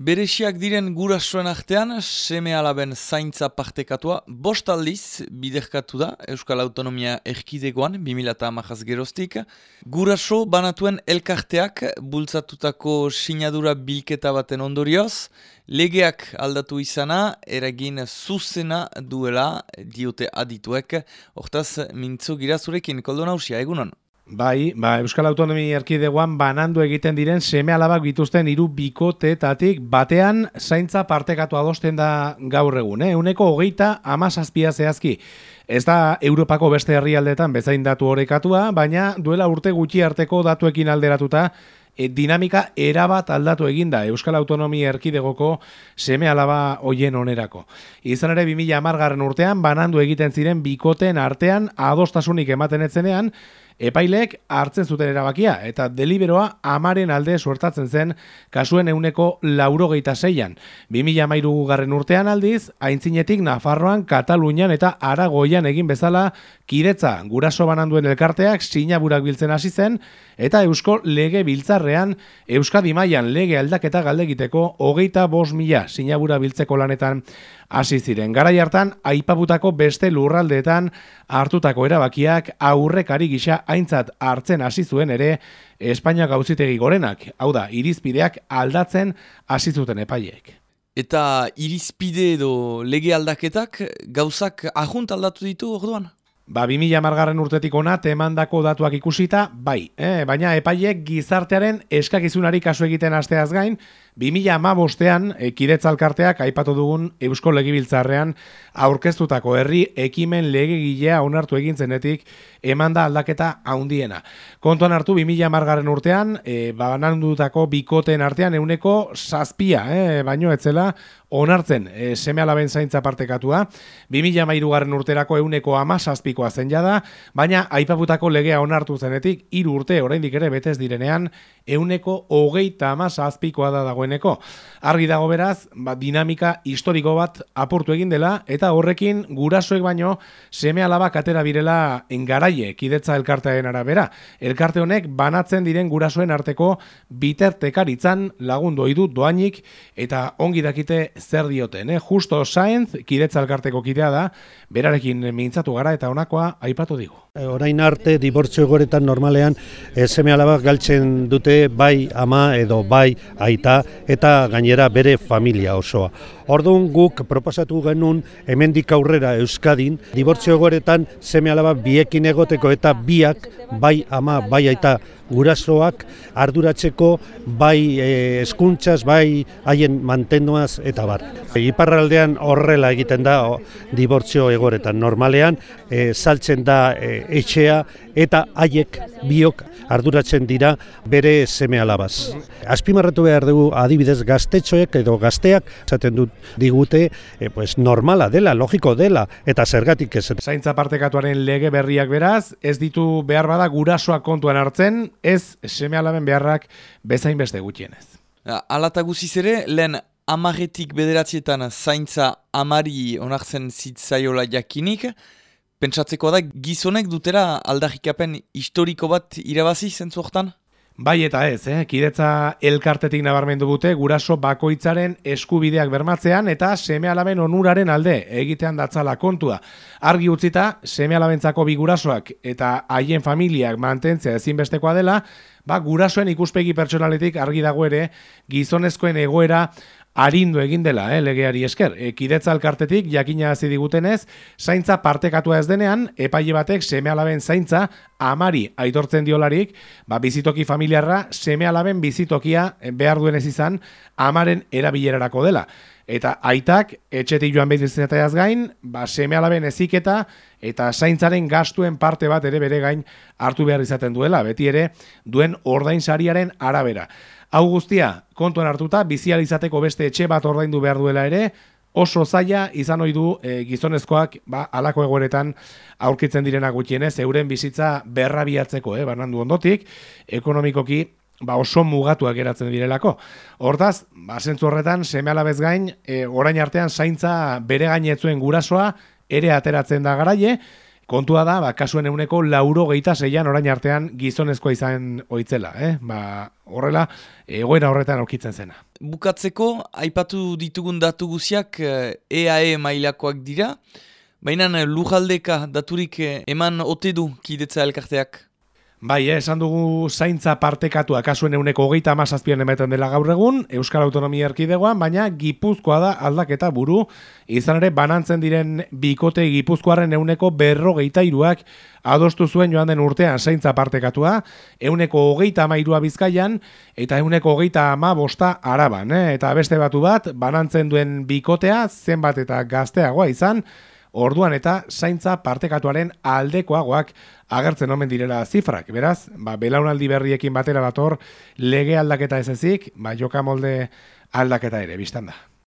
Beresiak diren gurasoen artean, seme alaben zaintza partekatua, bost aldiz biderkatu da Euskal Autonomia erkidegoan, 2008 geroztik. Guraso banatuen elkarteak bultzatutako sinadura bilketa baten ondorioz, legeak aldatu izana, eragin zuzena duela diote adituek, hortaz mintzo girazurekin, koldo nausia, egunon? Bai, ba, Euskal Autonomi Erkidegoan banandu egiten diren seme alabak bituzten hiru bikotetatik batean zaintza partekatu adosten da gaur egun, eh? Uneko hogeita amazazpia zehazki. Ez da Europako beste herrialdetan bezain datu horrekatua, baina duela urte gutxi arteko datuekin alderatuta e, dinamika erabat aldatu eginda Euskal Autonomi Erkidegoko seme alaba hoien onerako. Izan ere 2000 amargarren urtean banandu egiten ziren bikoten artean adostasunik ematen etzenean, Epailek hartzen zuten erabakia eta deliberoa amaren alde suertatzen zen kasuen euneko laurogeita zeian. 2000 garren urtean aldiz, aintzinetik Nafarroan, Katalunian eta Aragoian egin bezala kidetza guraso bananduen elkarteak sinaburak biltzen hasi zen eta Eusko lege biltzarrean Euskadi mailan lege aldaketa galdegiteko hogeita bos mila sinabura biltzeko lanetan hasi ziren. Garai hartan, aipabutako beste lurraldeetan hartutako erabakiak aurrekari gisa aintzat hartzen hasi zuen ere Espainia gauzitegi gorenak, hau da, irizpideak aldatzen hasi zuten epaiek. Eta irizpide edo lege aldaketak gauzak ahunt aldatu ditu orduan? Ba, 2000 margarren urtetik ona temandako datuak ikusita, bai, eh? baina epaiek gizartearen eskakizunari kasu egiten asteaz gain, 2000 ama bostean, ekidetzalkarteak aipatu dugun Eusko Legibiltzarrean aurkeztutako herri ekimen legegilea onartu egin zenetik eman da aldaketa haundiena. Kontuan hartu 2000 margarren urtean, e, banandutako bikoten artean euneko zazpia, e, baino etzela onartzen e, seme alaben zaintza partekatua. 2000 mairu garren urterako euneko ama zazpikoa zen jada, baina aipaputako legea onartu zenetik, hiru urte oraindik ere betez direnean, euneko hogeita ama zazpikoa da dagoen dagoeneko. Argi dago beraz, ba, dinamika historiko bat aportu egin dela, eta horrekin gurasoek baino seme alabak atera birela engaraie kidetza elkartearen arabera. Elkarte honek banatzen diren gurasoen arteko bitertekaritzan lagundu oidu doainik eta ongi dakite zer dioten. Eh? Justo Saenz, kidetza elkarteko kidea da, berarekin mintzatu gara eta honakoa aipatu digu. E, orain arte, dibortzio goretan normalean, e, seme alabak galtzen dute bai ama edo bai aita eta gainera bere familia osoa. Orduan guk proposatu genuen hemendik aurrera Euskadin, dibortzio goretan seme alaba biekin egoteko eta biak bai ama bai aita gurasoak arduratzeko bai e, eskuntzaz, bai haien mantenduaz eta bar. Iparraldean horrela egiten da o, dibortzio egoretan. Normalean e, saltzen da e, etxea eta haiek biok arduratzen dira bere seme alabaz. Azpimarratu behar dugu adibidez gaztetxoek edo gazteak esaten dut digute e, pues, normala dela, logiko dela eta zergatik ez. Zaintza partekatuaren lege berriak beraz, ez ditu behar bada gurasoak kontuan hartzen, ez seme alaben beharrak bezain beste gutxienez. Alata guziz ere, lehen amaretik bederatzietan zaintza amari onartzen zitzaiola jakinik, pentsatzeko da gizonek dutera aldarrikapen historiko bat irabazi zentzu Bai eta ez, eh? kidetza elkartetik nabarmendu dute guraso bakoitzaren eskubideak bermatzean eta seme alaben onuraren alde egitean datzala kontua. Argi utzita, seme alabentzako bi gurasoak eta haien familiak mantentzea ezinbestekoa dela, ba, gurasoen ikuspegi pertsonaletik argi dago ere gizonezkoen egoera arindu egin dela, eh, legeari esker. E, kidetza alkartetik, jakina hasi digutenez, zaintza partekatua ez denean, epaile batek seme alaben zaintza amari aitortzen diolarik, ba, bizitoki familiarra seme alaben bizitokia behar duen ez izan amaren erabilerarako dela. Eta aitak, etxetik joan behit izateaz gain, ba, seme alaben eziketa eta zaintzaren gastuen parte bat ere bere gain hartu behar izaten duela, beti ere duen ordain sariaren arabera. Hau guztia, kontuan hartuta, bizializateko beste etxe bat ordaindu behar duela ere, oso zaila izan ohi du e, gizonezkoak ba, alako egoeretan aurkitzen direna gutxienez, euren bizitza berrabiatzeko, eh, banandu ondotik, ekonomikoki ba, oso mugatuak geratzen direlako. Hortaz, ba, zentzu horretan, seme alabez gain, e, orain artean zaintza bere gainetzuen gurasoa, ere ateratzen da garaie, Kontua da, ba, kasuen euneko lauro geita zeian orain artean gizonezkoa izan oitzela, eh? Ba, horrela, egoera horretan aurkitzen zena. Bukatzeko, aipatu ditugun datu guziak EAE e mailakoak dira, baina lujaldeka daturik eman ote du kidetza elkarteak? Bai, eh, esan dugu zaintza partekatu kasuen euneko hogeita amazazpian ematen dela gaur egun, Euskal Autonomia Erkidegoan, baina gipuzkoa da aldaketa buru, izan ere banantzen diren bikote gipuzkoaren euneko berrogeita iruak adostu zuen joan den urtean zaintza partekatua, euneko hogeita amairua bizkaian, eta euneko hogeita ama bosta araban, eh? eta beste batu bat, banantzen duen bikotea, zenbat eta gazteagoa izan, orduan eta zaintza partekatuaren aldekoagoak agertzen omen direla zifrak. Beraz, ba, belaunaldi berriekin batera dator lege aldaketa ez ezik, ba, joka molde aldaketa ere, biztan da.